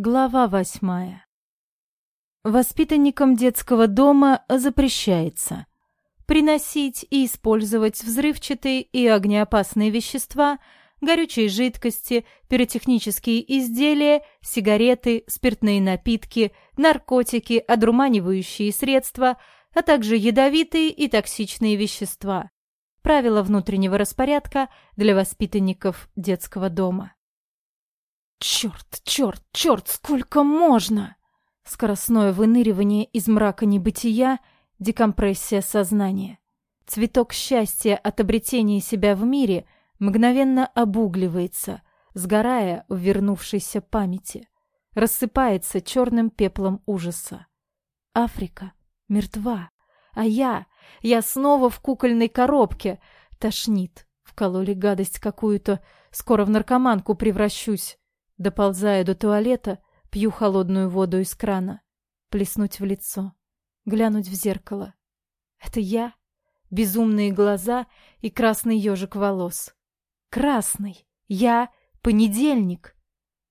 Глава восьмая. Воспитанникам детского дома запрещается приносить и использовать взрывчатые и огнеопасные вещества, горючие жидкости, пиротехнические изделия, сигареты, спиртные напитки, наркотики, одурманивающие средства, а также ядовитые и токсичные вещества. Правила внутреннего распорядка для воспитанников детского дома. Черт, черт, черт, сколько можно! Скоростное выныривание из мрака небытия, декомпрессия сознания. Цветок счастья от обретения себя в мире мгновенно обугливается, сгорая в вернувшейся памяти. Рассыпается черным пеплом ужаса. Африка мертва, а я, я снова в кукольной коробке. Тошнит, вкололи гадость какую-то, скоро в наркоманку превращусь. Доползая до туалета, пью холодную воду из крана. Плеснуть в лицо. Глянуть в зеркало. Это я? Безумные глаза и красный ежик волос. Красный! Я понедельник!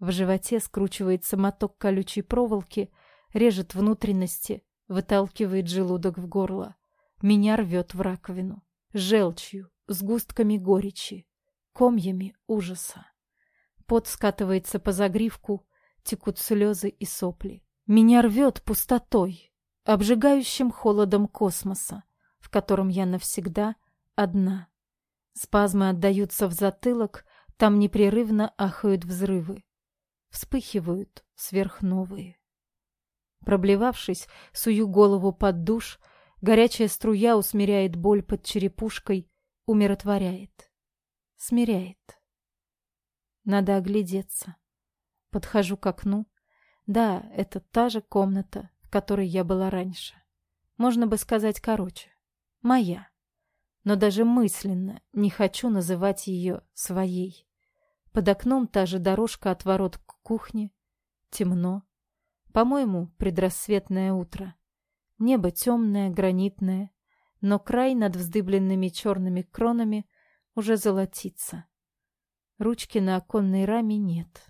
В животе скручивается моток колючей проволоки, режет внутренности, выталкивает желудок в горло. Меня рвет в раковину. Желчью, сгустками горечи, комьями ужаса. Пот скатывается по загривку, текут слезы и сопли. Меня рвет пустотой, обжигающим холодом космоса, в котором я навсегда одна. Спазмы отдаются в затылок, там непрерывно ахают взрывы. Вспыхивают сверхновые. Проблевавшись, сую голову под душ, горячая струя усмиряет боль под черепушкой, умиротворяет, смиряет. Надо оглядеться. Подхожу к окну. Да, это та же комната, в которой я была раньше. Можно бы сказать короче. Моя. Но даже мысленно не хочу называть ее своей. Под окном та же дорожка от ворот к кухне. Темно. По-моему, предрассветное утро. Небо темное, гранитное, но край над вздыбленными черными кронами уже золотится. Ручки на оконной раме нет.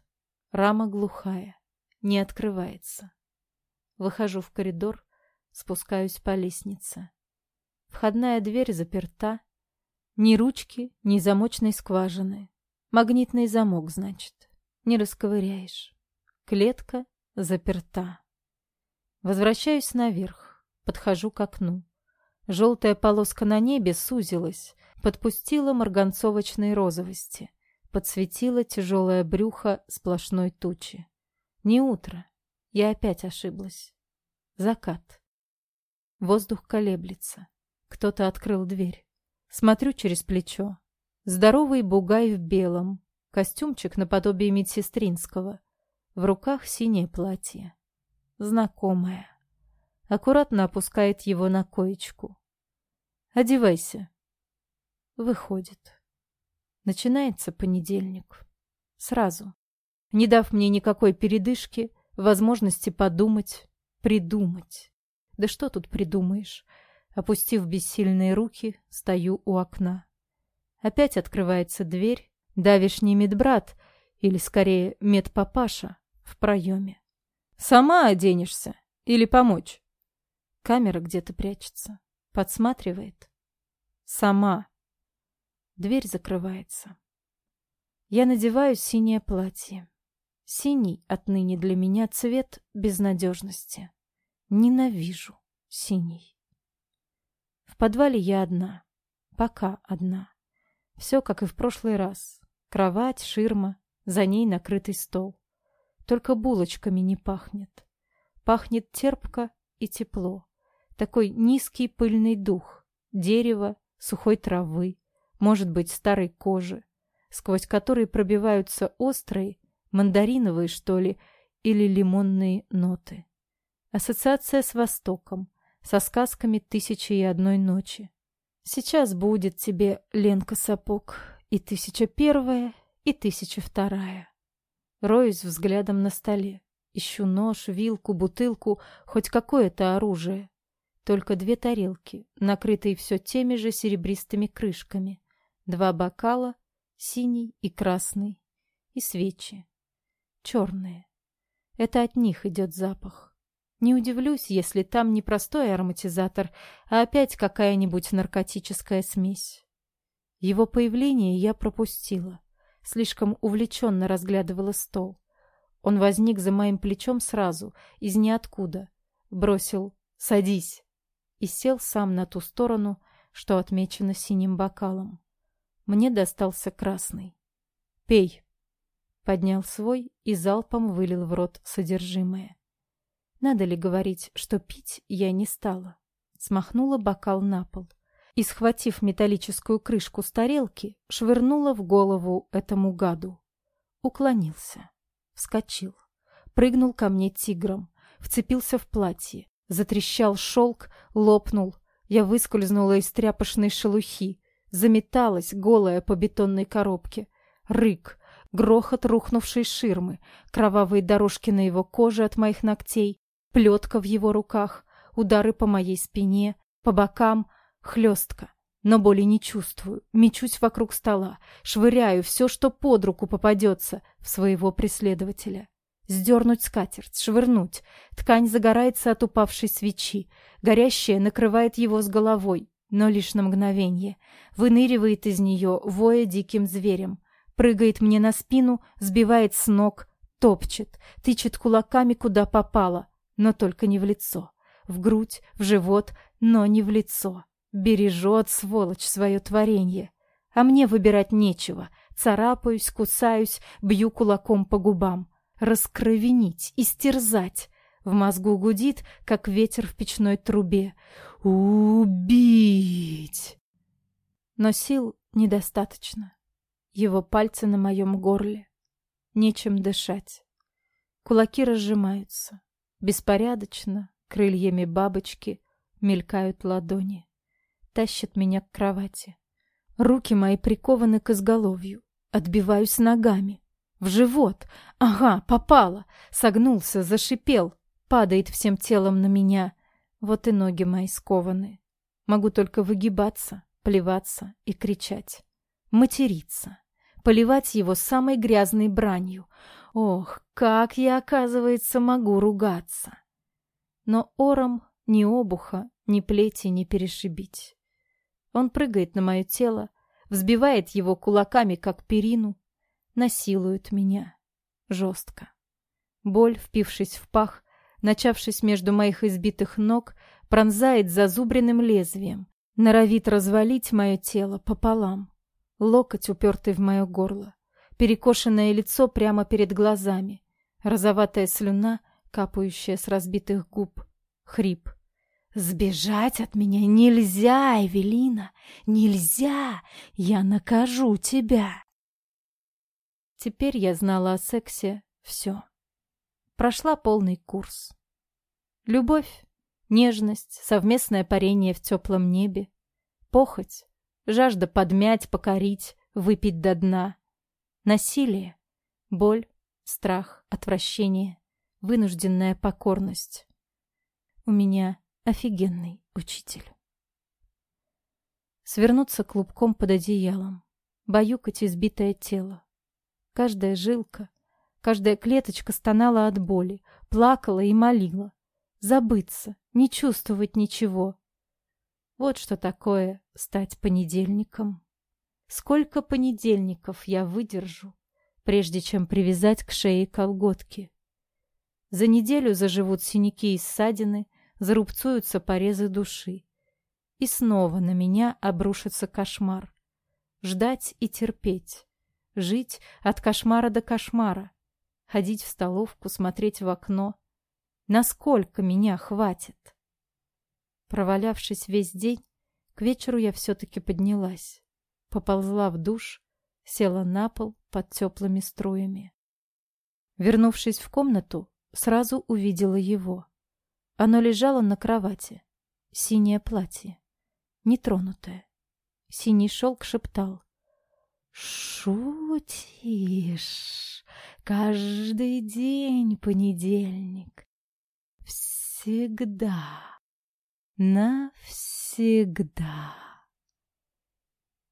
Рама глухая, не открывается. Выхожу в коридор, спускаюсь по лестнице. Входная дверь заперта. Ни ручки, ни замочной скважины. Магнитный замок, значит. Не расковыряешь. Клетка заперта. Возвращаюсь наверх. Подхожу к окну. Желтая полоска на небе сузилась, подпустила марганцовочной розовости — подсветило тяжелое брюхо сплошной тучи. Не утро. Я опять ошиблась. Закат. Воздух колеблется. Кто-то открыл дверь. Смотрю через плечо. Здоровый бугай в белом. Костюмчик наподобие медсестринского. В руках синее платье. Знакомое. Аккуратно опускает его на коечку. «Одевайся». Выходит. Начинается понедельник. Сразу. Не дав мне никакой передышки, возможности подумать, придумать. Да что тут придумаешь? Опустив бессильные руки, стою у окна. Опять открывается дверь. Давишний медбрат, или скорее медпапаша, в проеме. «Сама оденешься? Или помочь?» Камера где-то прячется. Подсматривает. «Сама». Дверь закрывается. Я надеваю синее платье. Синий отныне для меня цвет безнадежности. Ненавижу синий. В подвале я одна. Пока одна. Все, как и в прошлый раз. Кровать, ширма, за ней накрытый стол. Только булочками не пахнет. Пахнет терпко и тепло. Такой низкий пыльный дух. Дерева, сухой травы, может быть, старой кожи, сквозь которые пробиваются острые, мандариновые, что ли, или лимонные ноты. Ассоциация с Востоком, со сказками «Тысячи и одной ночи». Сейчас будет тебе Ленка сапог и тысяча первая, и тысяча вторая. Роюсь взглядом на столе. Ищу нож, вилку, бутылку, хоть какое-то оружие. Только две тарелки, накрытые все теми же серебристыми крышками. Два бокала, синий и красный, и свечи. Черные. Это от них идет запах. Не удивлюсь, если там не простой ароматизатор, а опять какая-нибудь наркотическая смесь. Его появление я пропустила. Слишком увлеченно разглядывала стол. Он возник за моим плечом сразу, из ниоткуда. Бросил «Садись!» и сел сам на ту сторону, что отмечено синим бокалом. Мне достался красный. «Пей!» Поднял свой и залпом вылил в рот содержимое. Надо ли говорить, что пить я не стала? Смахнула бокал на пол и, схватив металлическую крышку с тарелки, швырнула в голову этому гаду. Уклонился. Вскочил. Прыгнул ко мне тигром. Вцепился в платье. Затрещал шелк, лопнул. Я выскользнула из тряпочной шелухи. Заметалась, голая по бетонной коробке. Рык, грохот рухнувшей ширмы, кровавые дорожки на его коже от моих ногтей, плетка в его руках, удары по моей спине, по бокам, хлестка. Но боли не чувствую, мечусь вокруг стола, швыряю все, что под руку попадется, в своего преследователя. Сдернуть скатерть, швырнуть. Ткань загорается от упавшей свечи. Горящая накрывает его с головой, но лишь на мгновение. Выныривает из нее, воя диким зверем. Прыгает мне на спину, сбивает с ног, топчет, тычет кулаками куда попало, но только не в лицо. В грудь, в живот, но не в лицо. Бережет, сволочь, свое творение. А мне выбирать нечего. Царапаюсь, кусаюсь, бью кулаком по губам. Раскровенить, истерзать. В мозгу гудит, как ветер в печной трубе. Убить! Но сил недостаточно. Его пальцы на моем горле. Нечем дышать. Кулаки разжимаются. Беспорядочно, крыльями бабочки, мелькают ладони тащит меня к кровати. Руки мои прикованы к изголовью. Отбиваюсь ногами. В живот. Ага, попало. Согнулся, зашипел. Падает всем телом на меня. Вот и ноги мои скованы. Могу только выгибаться, плеваться и кричать. Материться. Поливать его самой грязной бранью. Ох, как я, оказывается, могу ругаться. Но ором ни обуха, ни плети не перешибить. Он прыгает на мое тело, взбивает его кулаками, как перину, насилует меня. Жестко. Боль, впившись в пах, начавшись между моих избитых ног, пронзает зазубренным лезвием, норовит развалить мое тело пополам. Локоть, упертый в мое горло, перекошенное лицо прямо перед глазами, розоватая слюна, капающая с разбитых губ, хрип — Сбежать от меня нельзя, Эвелина, нельзя, я накажу тебя. Теперь я знала о сексе все. Прошла полный курс. Любовь, нежность, совместное парение в теплом небе, похоть, жажда подмять, покорить, выпить до дна, насилие, боль, страх, отвращение, вынужденная покорность. У меня Офигенный учитель. Свернуться клубком под одеялом, баюкать избитое тело. Каждая жилка, каждая клеточка стонала от боли, плакала и молила. Забыться, не чувствовать ничего. Вот что такое стать понедельником. Сколько понедельников я выдержу, прежде чем привязать к шее колготки. За неделю заживут синяки и ссадины, зарубцуются порезы души. И снова на меня обрушится кошмар. Ждать и терпеть. Жить от кошмара до кошмара. Ходить в столовку, смотреть в окно. Насколько меня хватит? Провалявшись весь день, к вечеру я все-таки поднялась. Поползла в душ, села на пол под теплыми струями. Вернувшись в комнату, сразу увидела его. Оно лежало на кровати. Синее платье. Нетронутое. Синий шелк шептал. «Шутишь? Каждый день понедельник. Всегда. Навсегда.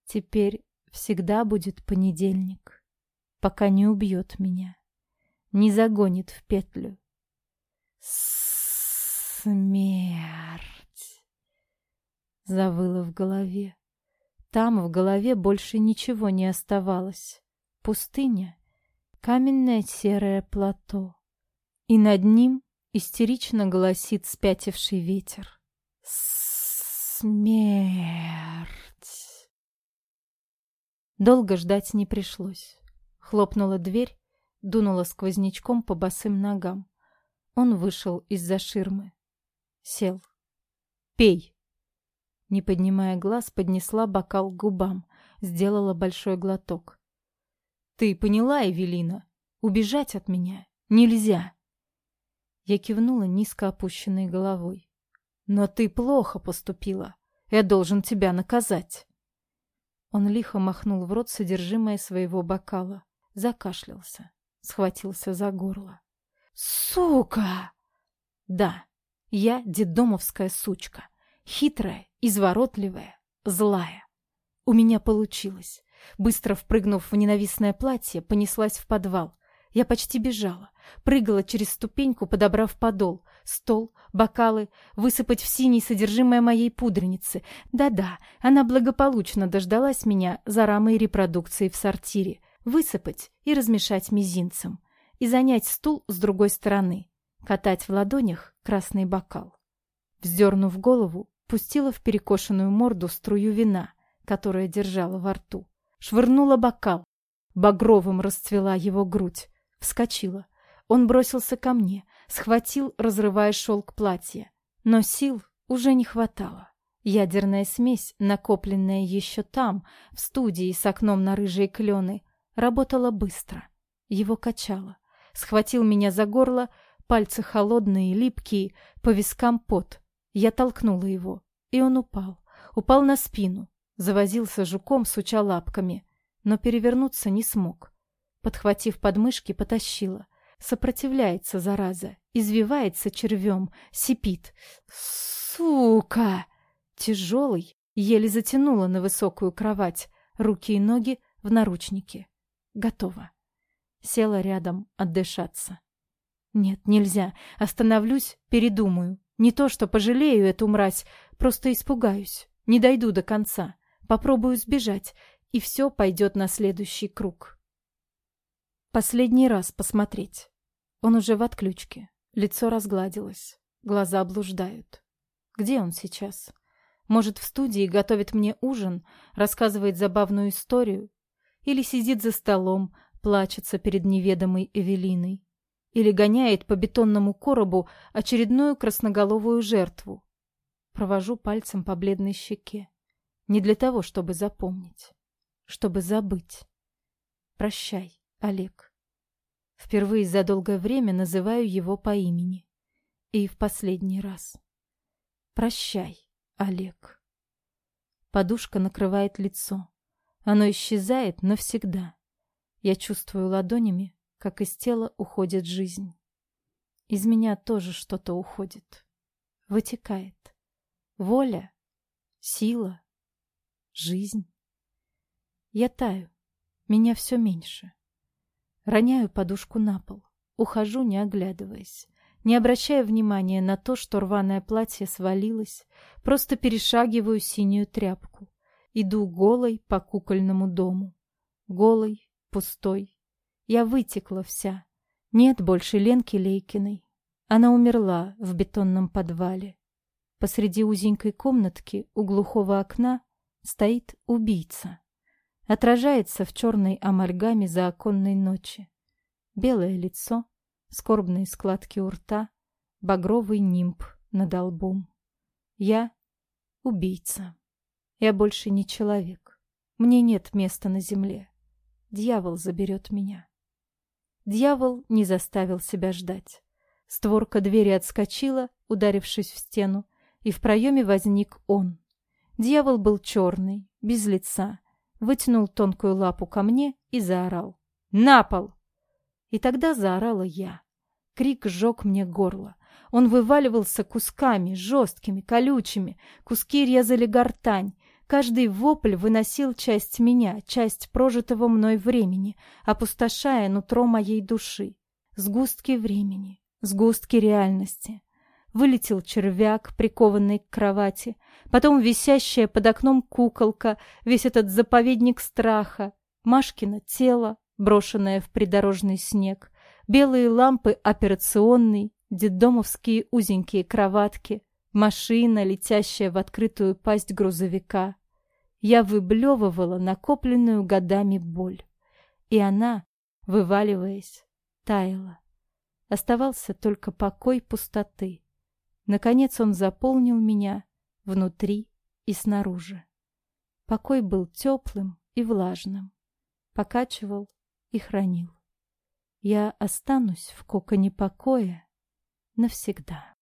Теперь всегда будет понедельник, пока не убьет меня. не загонит в петлю. Смерть! Завыла в голове. Там в голове больше ничего не оставалось. Пустыня, каменное серое плато. И над ним истерично голосит спятивший ветер. Смерть! Долго ждать не пришлось. Хлопнула дверь, дунула сквознячком по босым ногам. Он вышел из-за ширмы. Сел. «Пей!» Не поднимая глаз, поднесла бокал к губам, сделала большой глоток. «Ты поняла, Эвелина? Убежать от меня нельзя!» Я кивнула низко опущенной головой. «Но ты плохо поступила. Я должен тебя наказать!» Он лихо махнул в рот содержимое своего бокала, закашлялся, схватился за горло. «Сука!» «Да, я дедомовская сучка. Хитрая, изворотливая, злая. У меня получилось. Быстро впрыгнув в ненавистное платье, понеслась в подвал. Я почти бежала. Прыгала через ступеньку, подобрав подол, стол, бокалы, высыпать в синий содержимое моей пудреницы. Да-да, она благополучно дождалась меня за рамой репродукции в сортире. Высыпать и размешать мизинцем. И занять стул с другой стороны катать в ладонях красный бокал. Вздернув голову, пустила в перекошенную морду струю вина, которая держала во рту. Швырнула бокал. Багровым расцвела его грудь. Вскочила. Он бросился ко мне, схватил, разрывая шелк платья. Но сил уже не хватало. Ядерная смесь, накопленная еще там, в студии с окном на рыжие клены, работала быстро. Его качало. Схватил меня за горло, Пальцы холодные, липкие, по вискам пот. Я толкнула его, и он упал. Упал на спину. Завозился жуком, суча лапками. Но перевернуться не смог. Подхватив подмышки, потащила. Сопротивляется, зараза. Извивается червем, сипит. Сука! Тяжелый, еле затянула на высокую кровать. Руки и ноги в наручники. Готово. Села рядом отдышаться. Нет, нельзя. Остановлюсь, передумаю. Не то, что пожалею эту мразь, просто испугаюсь. Не дойду до конца. Попробую сбежать, и все пойдет на следующий круг. Последний раз посмотреть. Он уже в отключке. Лицо разгладилось. Глаза блуждают. Где он сейчас? Может, в студии готовит мне ужин, рассказывает забавную историю? Или сидит за столом, плачется перед неведомой Эвелиной? или гоняет по бетонному коробу очередную красноголовую жертву. Провожу пальцем по бледной щеке. Не для того, чтобы запомнить, чтобы забыть. Прощай, Олег. Впервые за долгое время называю его по имени. И в последний раз. Прощай, Олег. Подушка накрывает лицо. Оно исчезает навсегда. Я чувствую ладонями, как из тела уходит жизнь. Из меня тоже что-то уходит. Вытекает. Воля, сила, жизнь. Я таю. Меня все меньше. Роняю подушку на пол. Ухожу, не оглядываясь. Не обращая внимания на то, что рваное платье свалилось, просто перешагиваю синюю тряпку. Иду голой по кукольному дому. Голой, пустой, я вытекла вся. Нет больше Ленки Лейкиной. Она умерла в бетонном подвале. Посреди узенькой комнатки у глухого окна стоит убийца. Отражается в черной амальгаме за оконной ночи. Белое лицо, скорбные складки у рта, багровый нимб над лбом. Я убийца. Я больше не человек. Мне нет места на земле. Дьявол заберет меня. Дьявол не заставил себя ждать. Створка двери отскочила, ударившись в стену, и в проеме возник он. Дьявол был черный, без лица, вытянул тонкую лапу ко мне и заорал. «На пол!» И тогда заорала я. Крик сжег мне горло. Он вываливался кусками, жесткими, колючими. Куски резали гортань, Каждый вопль выносил часть меня, часть прожитого мной времени, опустошая нутро моей души. Сгустки времени, сгустки реальности. Вылетел червяк, прикованный к кровати, потом висящая под окном куколка, весь этот заповедник страха, Машкино тело, брошенное в придорожный снег, белые лампы операционной, детдомовские узенькие кроватки, машина, летящая в открытую пасть грузовика. Я выблевывала накопленную годами боль. И она, вываливаясь, таяла. Оставался только покой пустоты. Наконец он заполнил меня внутри и снаружи. Покой был теплым и влажным, покачивал и хранил. Я останусь в коконе покоя навсегда.